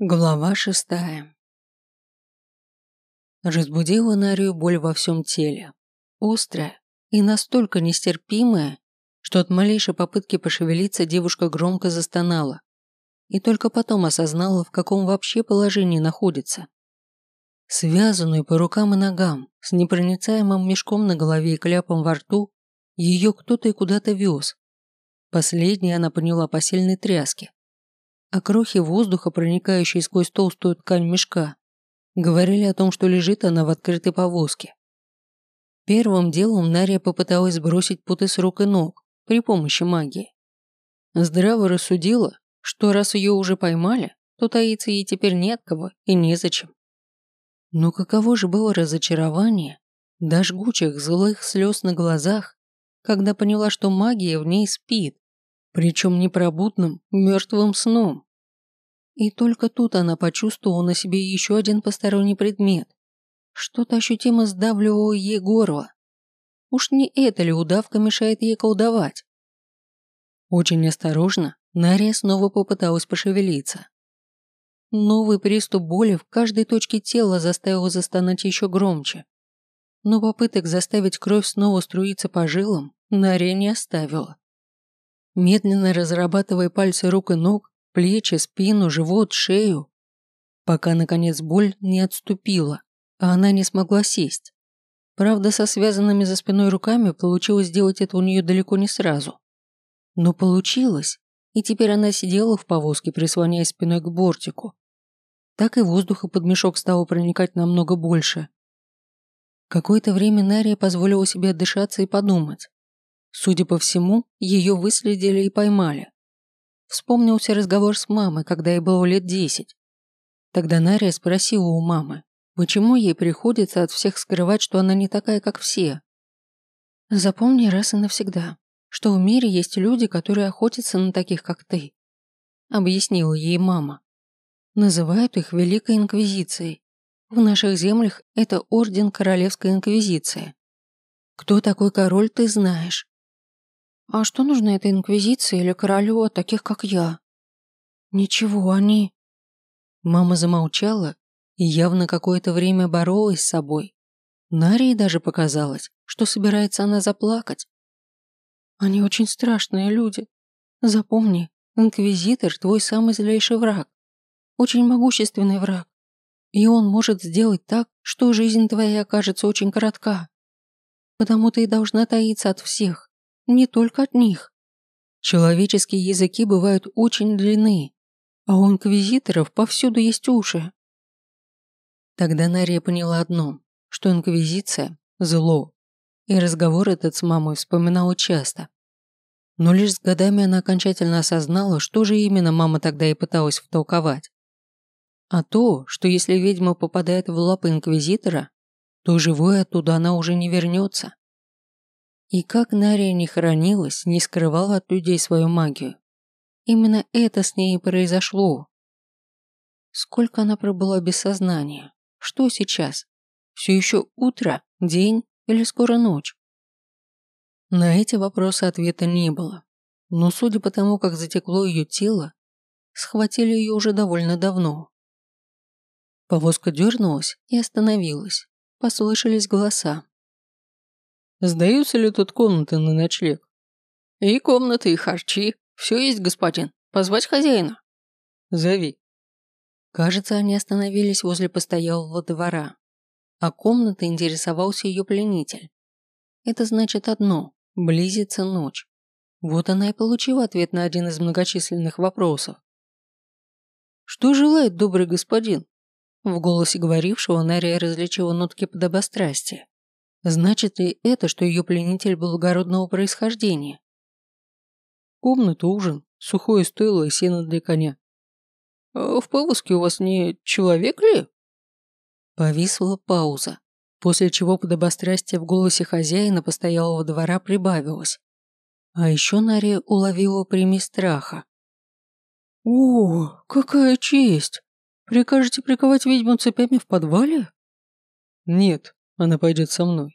Глава шестая Разбудила Нарию боль во всем теле. Острая и настолько нестерпимая, что от малейшей попытки пошевелиться девушка громко застонала и только потом осознала, в каком вообще положении находится. Связанную по рукам и ногам, с непроницаемым мешком на голове и кляпом во рту, ее кто-то и куда-то вез. Последнее она поняла по сильной тряске а крохи воздуха, проникающие сквозь толстую ткань мешка, говорили о том, что лежит она в открытой повозке. Первым делом Нария попыталась сбросить путы с рук и ног при помощи магии. Здраво рассудила, что раз ее уже поймали, то таиться ей теперь нет кого и незачем. Но каково же было разочарование, до жгучих злых слез на глазах, когда поняла, что магия в ней спит, причем непробудным, мертвым сном. И только тут она почувствовала на себе еще один посторонний предмет. Что-то ощутимо сдавливало ей горло. Уж не эта ли удавка мешает ей колдовать? Очень осторожно Нария снова попыталась пошевелиться. Новый приступ боли в каждой точке тела заставил застонать еще громче. Но попыток заставить кровь снова струиться по жилам Нария не оставила. Медленно разрабатывая пальцы рук и ног, плечи, спину, живот, шею, пока, наконец, боль не отступила, а она не смогла сесть. Правда, со связанными за спиной руками получилось сделать это у нее далеко не сразу. Но получилось, и теперь она сидела в повозке, прислоняясь спиной к бортику. Так и воздуха под мешок стало проникать намного больше. Какое-то время Нария позволила себе отдышаться и подумать. Судя по всему, ее выследили и поймали. Вспомнился разговор с мамой, когда ей было лет десять. Тогда Нария спросила у мамы, почему ей приходится от всех скрывать, что она не такая, как все. «Запомни раз и навсегда, что в мире есть люди, которые охотятся на таких, как ты», объяснила ей мама. Называют их Великой Инквизицией. В наших землях это Орден Королевской Инквизиции. Кто такой король, ты знаешь. А что нужно этой инквизиции или королю от таких, как я? Ничего, они... Мама замолчала и явно какое-то время боролась с собой. Нарии даже показалось, что собирается она заплакать. Они очень страшные люди. Запомни, инквизитор – твой самый злейший враг. Очень могущественный враг. И он может сделать так, что жизнь твоя окажется очень коротка. Потому ты и должна таиться от всех, не только от них. Человеческие языки бывают очень длинны, а у инквизиторов повсюду есть уши. Тогда Нария поняла одно, что инквизиция – зло, и разговор этот с мамой вспоминала часто. Но лишь с годами она окончательно осознала, что же именно мама тогда и пыталась втолковать. А то, что если ведьма попадает в лапы инквизитора, то живой оттуда она уже не вернется. И как Нария не хранилась, не скрывала от людей свою магию. Именно это с ней и произошло. Сколько она пробыла без сознания? Что сейчас? Все еще утро, день или скоро ночь? На эти вопросы ответа не было. Но судя по тому, как затекло ее тело, схватили ее уже довольно давно. Повозка дернулась и остановилась. Послышались голоса. Сдаются ли тут комнаты на ночлег? И комнаты, и харчи. Все есть, господин. Позвать хозяина? Зови. Кажется, они остановились возле постоялого двора. А комнатой интересовался ее пленитель. Это значит одно – близится ночь. Вот она и получила ответ на один из многочисленных вопросов. «Что желает добрый господин?» В голосе говорившего Нария различила нотки подобострастия. Значит ли это, что ее пленитель благородного происхождения? Комната, ужин, сухое стойло и сено для коня. А в повозке у вас не человек ли? Повисла пауза, после чего подобострастие в голосе хозяина постоялого двора прибавилось. А еще Нария уловила примесь страха. «О, какая честь! Прикажете приковать ведьму цепями в подвале?» «Нет, она пойдет со мной.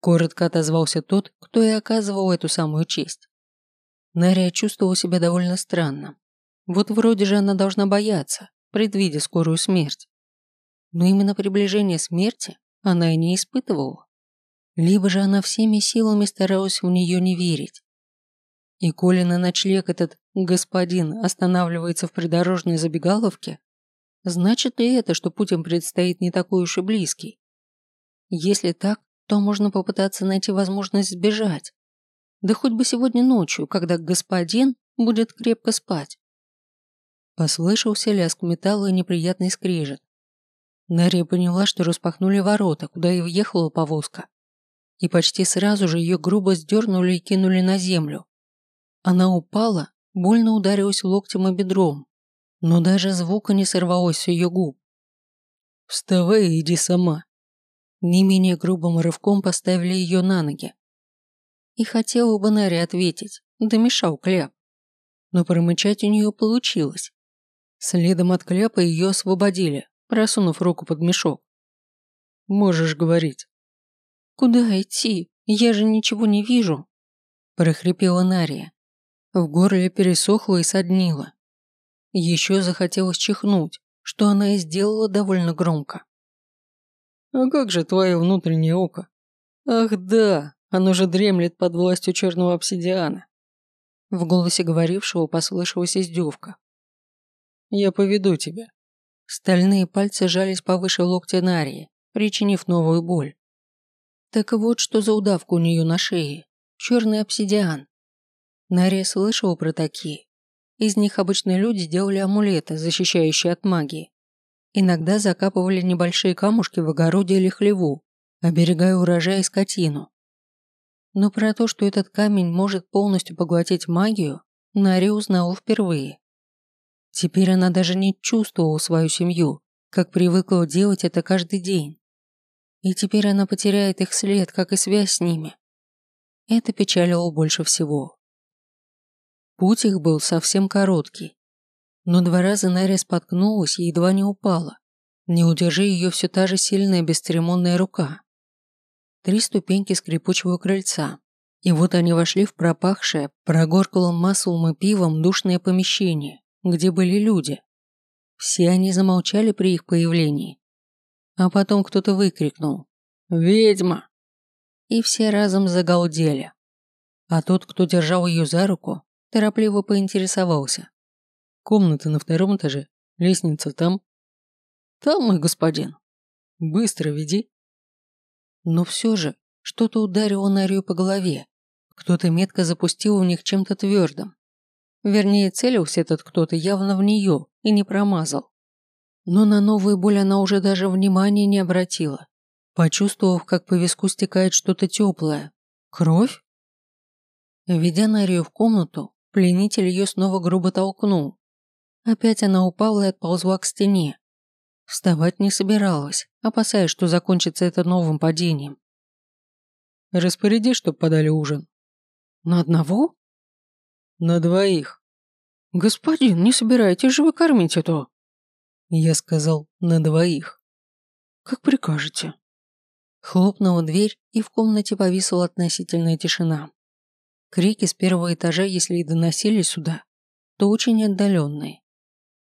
Коротко отозвался тот, кто и оказывал эту самую честь. Нария чувствовала себя довольно странно. Вот вроде же она должна бояться, предвидя скорую смерть. Но именно приближение смерти она и не испытывала. Либо же она всеми силами старалась в нее не верить. И коли на ночлег этот господин останавливается в придорожной забегаловке, значит ли это, что путь предстоит не такой уж и близкий? Если так, то можно попытаться найти возможность сбежать. Да хоть бы сегодня ночью, когда господин будет крепко спать. Послышался лязг металла и неприятный скрежет. Нария поняла, что распахнули ворота, куда и въехала повозка. И почти сразу же ее грубо сдернули и кинули на землю. Она упала, больно ударилась локтем и бедром, но даже звука не сорвалось с ее губ. «Вставай и иди сама». Не менее грубым рывком поставили ее на ноги. И хотела бы Нари ответить, да мешал кляп. Но промычать у нее получилось. Следом от кляпа ее освободили, просунув руку под мешок. «Можешь говорить». «Куда идти? Я же ничего не вижу», – прохрипела Нария. В горле пересохло и соднило. Еще захотелось чихнуть, что она и сделала довольно громко. «А как же твое внутреннее око? Ах да, оно же дремлет под властью черного обсидиана». В голосе говорившего послышалась издевка. «Я поведу тебя». Стальные пальцы жались повыше локтя Нарии, причинив новую боль. Так вот, что за удавка у нее на шее. Черный обсидиан. Нария слышала про такие. Из них обычные люди делали амулеты, защищающие от магии. Иногда закапывали небольшие камушки в огороде или хлеву, оберегая урожай и скотину. Но про то, что этот камень может полностью поглотить магию, Нария узнала впервые. Теперь она даже не чувствовала свою семью, как привыкла делать это каждый день. И теперь она потеряет их след, как и связь с ними. Это печалило больше всего. Путь их был совсем короткий. Но два раза Наря споткнулась и едва не упала. Не удержи ее все та же сильная бесцеремонная рука. Три ступеньки скрипучего крыльца. И вот они вошли в пропахшее, прогорклым маслом и пивом душное помещение, где были люди. Все они замолчали при их появлении. А потом кто-то выкрикнул «Ведьма!» И все разом загалдели. А тот, кто держал ее за руку, Торопливо поинтересовался. Комната на втором этаже, лестница там. Там, мой господин. Быстро веди. Но все же, что-то ударило Нарию по голове. Кто-то метко запустил в них чем-то твердым. Вернее, целился этот кто-то явно в нее и не промазал. Но на новую боль она уже даже внимания не обратила, почувствовав, как по виску стекает что-то теплое. Кровь? Ведя Нарию в комнату, Пленитель ее снова грубо толкнул. Опять она упала и отползла к стене. Вставать не собиралась, опасаясь, что закончится это новым падением. «Распоряди, чтоб подали ужин». «На одного?» «На двоих». «Господин, не собираетесь же вы кормить это?» Я сказал «на двоих». «Как прикажете». Хлопнула дверь, и в комнате повисла относительная тишина. Крики с первого этажа, если и доносились сюда, то очень отдаленные.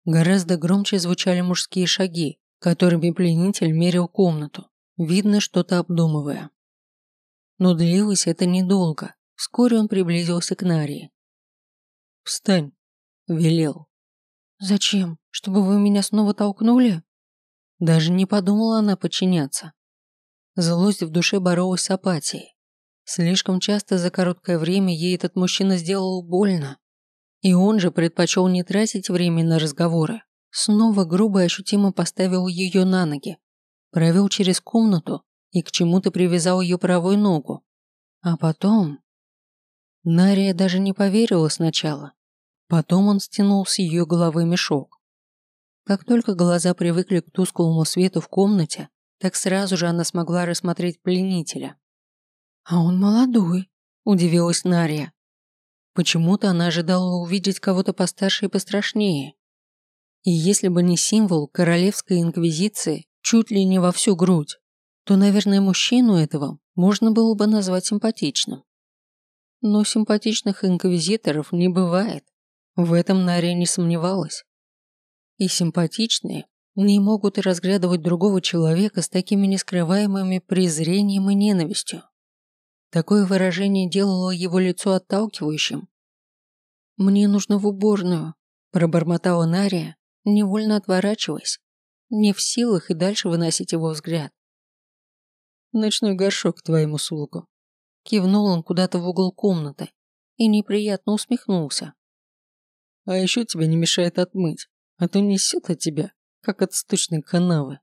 Гораздо громче звучали мужские шаги, которыми пленитель мерил комнату, видно что-то обдумывая. Но длилось это недолго. Вскоре он приблизился к Нарии. «Встань», – велел. «Зачем? Чтобы вы меня снова толкнули?» Даже не подумала она подчиняться. Злость в душе боролась с апатией. Слишком часто за короткое время ей этот мужчина сделал больно. И он же предпочел не тратить время на разговоры. Снова грубо и ощутимо поставил ее на ноги. Провел через комнату и к чему-то привязал ее правую ногу. А потом... Нария даже не поверила сначала. Потом он стянул с ее головы мешок. Как только глаза привыкли к тусклому свету в комнате, так сразу же она смогла рассмотреть пленителя. «А он молодой», – удивилась Нария. Почему-то она ожидала увидеть кого-то постарше и пострашнее. И если бы не символ королевской инквизиции чуть ли не во всю грудь, то, наверное, мужчину этого можно было бы назвать симпатичным. Но симпатичных инквизиторов не бывает. В этом Нария не сомневалась. и симпатичные не могут разглядывать другого человека с такими нескрываемыми презрением и ненавистью. Такое выражение делало его лицо отталкивающим. «Мне нужно в уборную», – пробормотала Нария, невольно отворачиваясь, не в силах и дальше выносить его взгляд. «Ночной горшок к твоим услугам», – кивнул он куда-то в угол комнаты и неприятно усмехнулся. «А еще тебе не мешает отмыть, а то несет от тебя, как от сточной канавы».